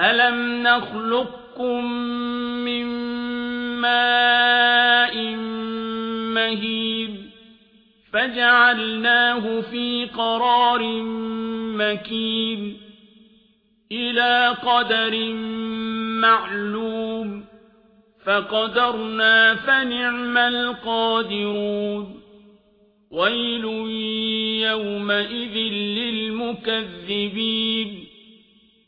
ألم نخلقكم من ماء مهين فجعلناه في قرار مكين إلى قدر معلوم فقدرنا فنعم القادرون ويل يومئذ للمكذبين